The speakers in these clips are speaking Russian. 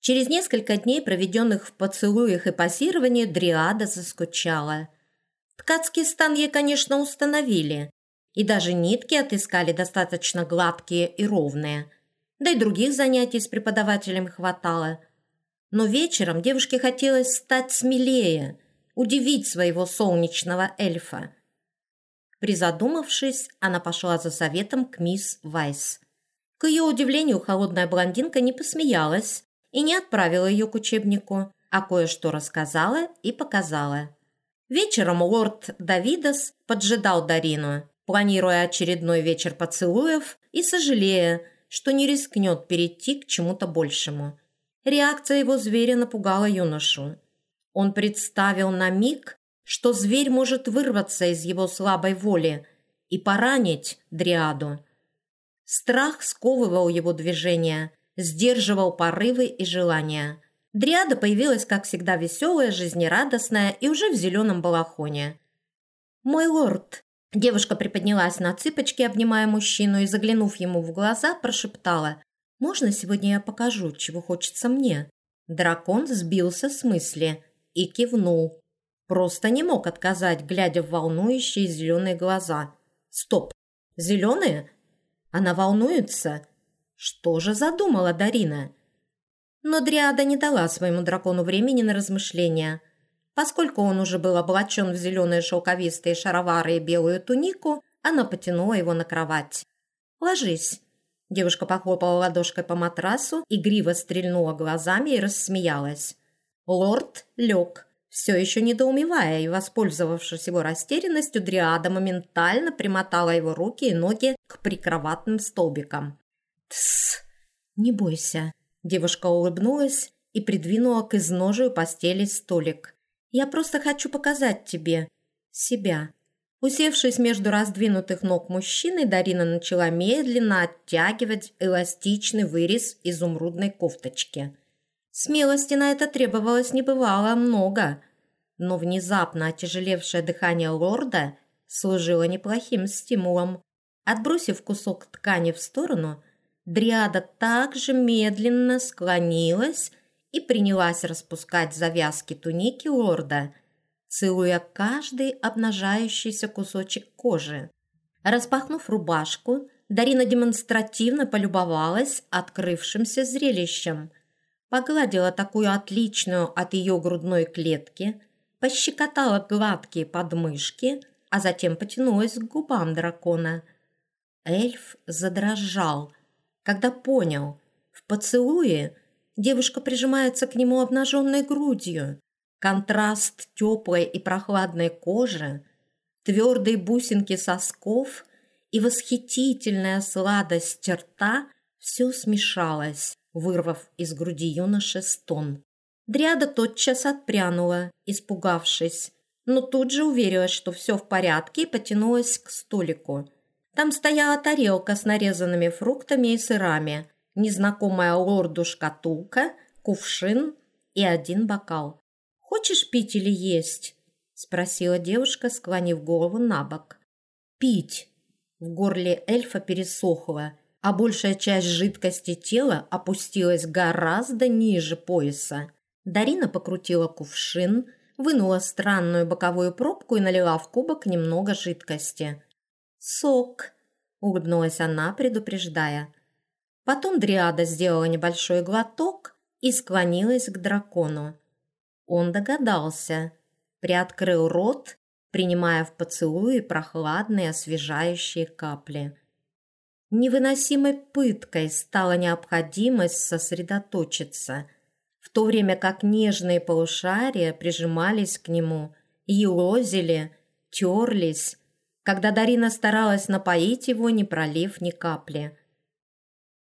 Через несколько дней, проведенных в поцелуях и позировании, Дриада заскучала. Ткацкий стан ей, конечно, установили, и даже нитки отыскали достаточно гладкие и ровные. Да и других занятий с преподавателем хватало. Но вечером девушке хотелось стать смелее, удивить своего солнечного эльфа. Призадумавшись, она пошла за советом к мисс Вайс. К ее удивлению, холодная блондинка не посмеялась и не отправила ее к учебнику, а кое-что рассказала и показала. Вечером лорд Давидос поджидал Дарину, планируя очередной вечер поцелуев и сожалея, что не рискнет перейти к чему-то большему. Реакция его зверя напугала юношу. Он представил на миг, что зверь может вырваться из его слабой воли и поранить Дриаду. Страх сковывал его движения, сдерживал порывы и желания. Дриада появилась, как всегда, веселая, жизнерадостная и уже в зеленом балахоне. «Мой лорд!» Девушка приподнялась на цыпочки, обнимая мужчину, и, заглянув ему в глаза, прошептала «Можно сегодня я покажу, чего хочется мне?» Дракон сбился с мысли и кивнул. Просто не мог отказать, глядя в волнующие зеленые глаза. «Стоп! Зеленые? Она волнуется? Что же задумала Дарина?» Но Дриада не дала своему дракону времени на размышления – Поскольку он уже был облачен в зеленые шелковистые шаровары и белую тунику, она потянула его на кровать. «Ложись». Девушка похлопала ладошкой по матрасу, игриво стрельнула глазами и рассмеялась. Лорд лег, все еще недоумевая, и, воспользовавшись его растерянностью, Дриада моментально примотала его руки и ноги к прикроватным столбикам. «Тссс, не бойся». Девушка улыбнулась и придвинула к изножию постели столик. Я просто хочу показать тебе себя». Усевшись между раздвинутых ног мужчины, Дарина начала медленно оттягивать эластичный вырез изумрудной кофточки. Смелости на это требовалось не бывало много, но внезапно отяжелевшее дыхание лорда служило неплохим стимулом. Отбросив кусок ткани в сторону, Дриада также медленно склонилась и принялась распускать завязки туники лорда, целуя каждый обнажающийся кусочек кожи. Распахнув рубашку, Дарина демонстративно полюбовалась открывшимся зрелищем, погладила такую отличную от ее грудной клетки, пощекотала гладкие подмышки, а затем потянулась к губам дракона. Эльф задрожал, когда понял, в поцелуе Девушка прижимается к нему обнаженной грудью. Контраст теплой и прохладной кожи, твердые бусинки сосков и восхитительная сладость рта все смешалось, вырвав из груди юноши стон. Дряда тотчас отпрянула, испугавшись, но тут же уверилась, что все в порядке и потянулась к столику. Там стояла тарелка с нарезанными фруктами и сырами, незнакомая лорду шкатулка, кувшин и один бокал. «Хочешь пить или есть?» – спросила девушка, склонив голову на бок. «Пить!» В горле эльфа пересохло, а большая часть жидкости тела опустилась гораздо ниже пояса. Дарина покрутила кувшин, вынула странную боковую пробку и налила в кубок немного жидкости. «Сок!» – улыбнулась она, предупреждая. Потом Дриада сделала небольшой глоток и склонилась к дракону. Он догадался, приоткрыл рот, принимая в поцелуи прохладные освежающие капли. Невыносимой пыткой стала необходимость сосредоточиться, в то время как нежные полушария прижимались к нему, елозили, терлись, когда Дарина старалась напоить его, не пролив ни капли.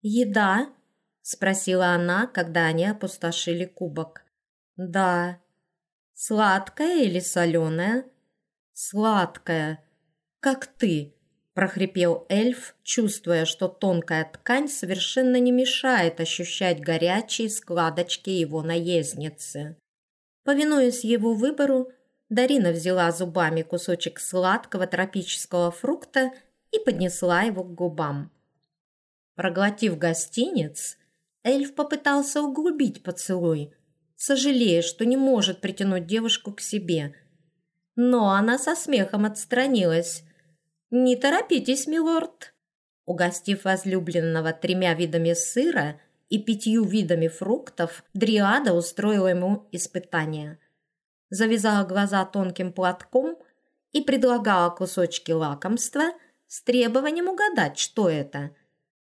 «Еда?» – спросила она, когда они опустошили кубок. «Да». «Сладкая или соленая?» «Сладкая. Как ты», – прохрипел эльф, чувствуя, что тонкая ткань совершенно не мешает ощущать горячие складочки его наездницы. Повинуясь его выбору, Дарина взяла зубами кусочек сладкого тропического фрукта и поднесла его к губам. Проглотив гостиниц, эльф попытался углубить поцелуй, сожалея, что не может притянуть девушку к себе. Но она со смехом отстранилась. «Не торопитесь, милорд!» Угостив возлюбленного тремя видами сыра и пятью видами фруктов, Дриада устроила ему испытание. Завязала глаза тонким платком и предлагала кусочки лакомства с требованием угадать, что это.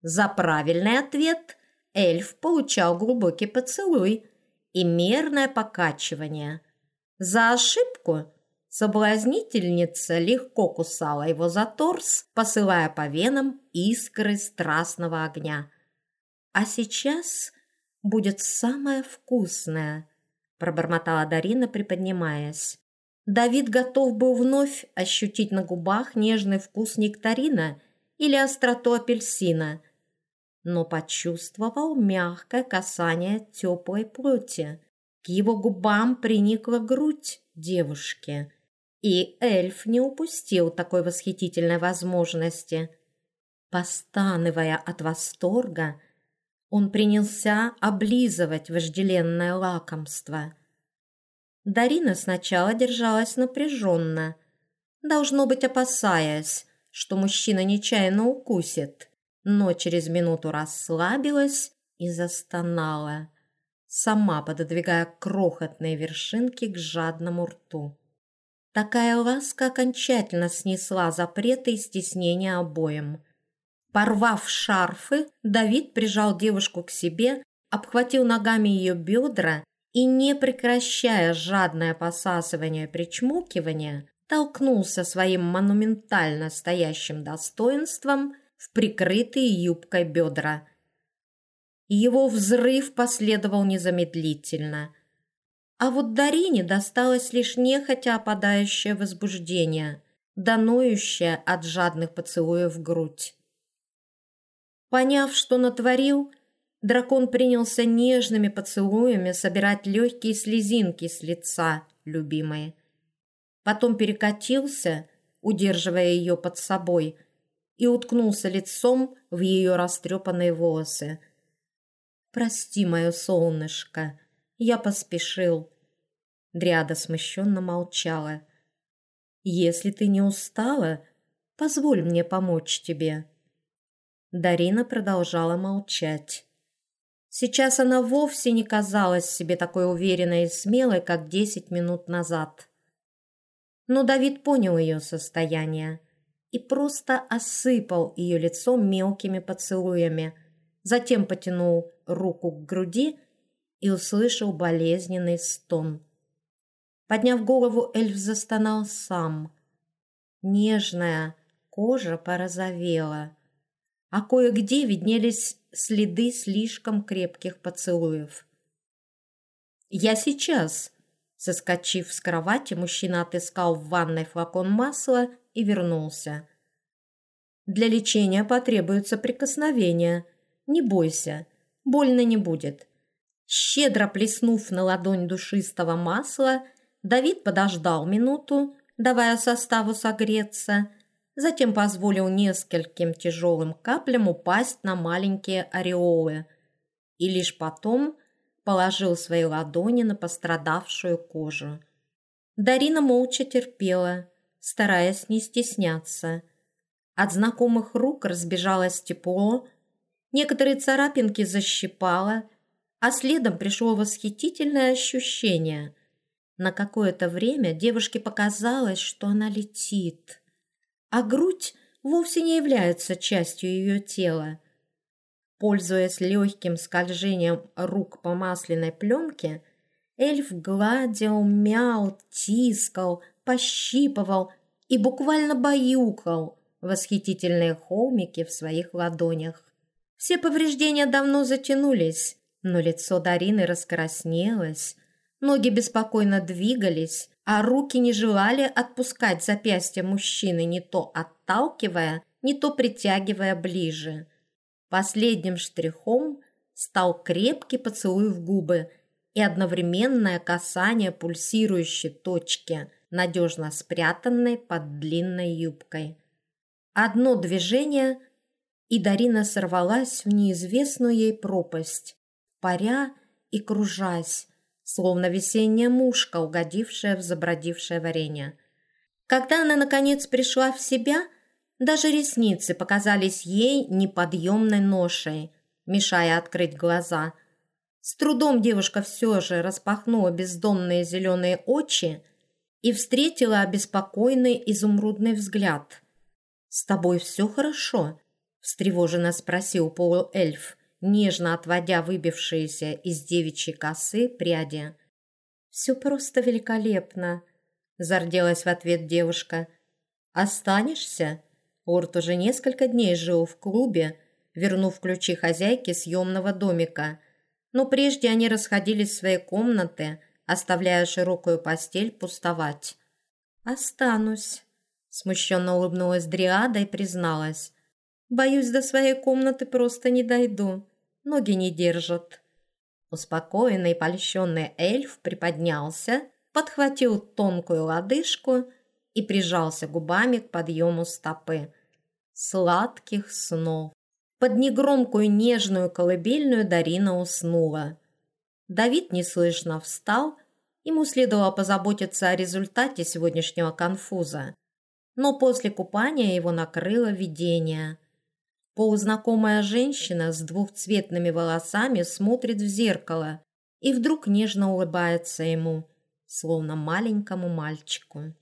За правильный ответ эльф получал глубокий поцелуй и мерное покачивание. За ошибку соблазнительница легко кусала его за торс, посылая по венам искры страстного огня. «А сейчас будет самое вкусное», – пробормотала Дарина, приподнимаясь. Давид готов был вновь ощутить на губах нежный вкус нектарина или остроту апельсина, но почувствовал мягкое касание теплой плоти. К его губам приникла грудь девушки, и эльф не упустил такой восхитительной возможности. Постанывая от восторга, он принялся облизывать вожделенное лакомство – Дарина сначала держалась напряженно, должно быть, опасаясь, что мужчина нечаянно укусит, но через минуту расслабилась и застонала, сама пододвигая крохотные вершинки к жадному рту. Такая ласка окончательно снесла запреты и стеснения обоим. Порвав шарфы, Давид прижал девушку к себе, обхватил ногами ее бедра и, не прекращая жадное посасывание и причмокивание, толкнулся своим монументально стоящим достоинством в прикрытые юбкой бедра. Его взрыв последовал незамедлительно. А вот Дарине досталось лишь нехотя опадающее возбуждение, доноющее от жадных поцелуев грудь. Поняв, что натворил, Дракон принялся нежными поцелуями собирать легкие слезинки с лица любимой. Потом перекатился, удерживая ее под собой, и уткнулся лицом в ее растрепанные волосы. «Прости, мое солнышко, я поспешил». Дриада смущенно молчала. «Если ты не устала, позволь мне помочь тебе». Дарина продолжала молчать. Сейчас она вовсе не казалась себе такой уверенной и смелой, как десять минут назад. Но Давид понял ее состояние и просто осыпал ее лицо мелкими поцелуями, затем потянул руку к груди и услышал болезненный стон. Подняв голову, эльф застонал сам. Нежная кожа порозовела, а кое-где виднелись следы слишком крепких поцелуев. «Я сейчас!» Соскочив с кровати, мужчина отыскал в ванной флакон масла и вернулся. «Для лечения потребуется прикосновение. Не бойся, больно не будет». Щедро плеснув на ладонь душистого масла, Давид подождал минуту, давая составу согреться, затем позволил нескольким тяжелым каплям упасть на маленькие ореолы и лишь потом положил свои ладони на пострадавшую кожу. Дарина молча терпела, стараясь не стесняться. От знакомых рук разбежалось тепло, некоторые царапинки защипало, а следом пришло восхитительное ощущение. На какое-то время девушке показалось, что она летит а грудь вовсе не является частью ее тела. Пользуясь легким скольжением рук по масляной пленке, эльф гладил, мял, тискал, пощипывал и буквально баюкал восхитительные холмики в своих ладонях. Все повреждения давно затянулись, но лицо Дарины раскраснелось, ноги беспокойно двигались, а руки не желали отпускать запястья мужчины, не то отталкивая, не то притягивая ближе. Последним штрихом стал крепкий поцелуй в губы и одновременное касание пульсирующей точки, надежно спрятанной под длинной юбкой. Одно движение, и Дарина сорвалась в неизвестную ей пропасть, паря и кружась, словно весенняя мушка, угодившая в забродившее варенье. Когда она, наконец, пришла в себя, даже ресницы показались ей неподъемной ношей, мешая открыть глаза. С трудом девушка все же распахнула бездонные зеленые очи и встретила обеспокоенный изумрудный взгляд. «С тобой все хорошо?» – встревоженно спросил полуэльф, нежно отводя выбившиеся из девичьей косы пряди. «Все просто великолепно», – зарделась в ответ девушка. «Останешься?» Орт уже несколько дней жил в клубе, вернув ключи хозяйке съемного домика. Но прежде они расходились в свои комнаты, оставляя широкую постель пустовать. «Останусь», – смущенно улыбнулась Дриада и призналась. «Боюсь, до своей комнаты просто не дойду. Ноги не держат». Успокоенный и польщенный эльф приподнялся, подхватил тонкую лодыжку и прижался губами к подъему стопы. Сладких снов. Под негромкую нежную колыбельную Дарина уснула. Давид неслышно встал, ему следовало позаботиться о результате сегодняшнего конфуза. Но после купания его накрыло видение. Полузнакомая женщина с двухцветными волосами смотрит в зеркало и вдруг нежно улыбается ему, словно маленькому мальчику.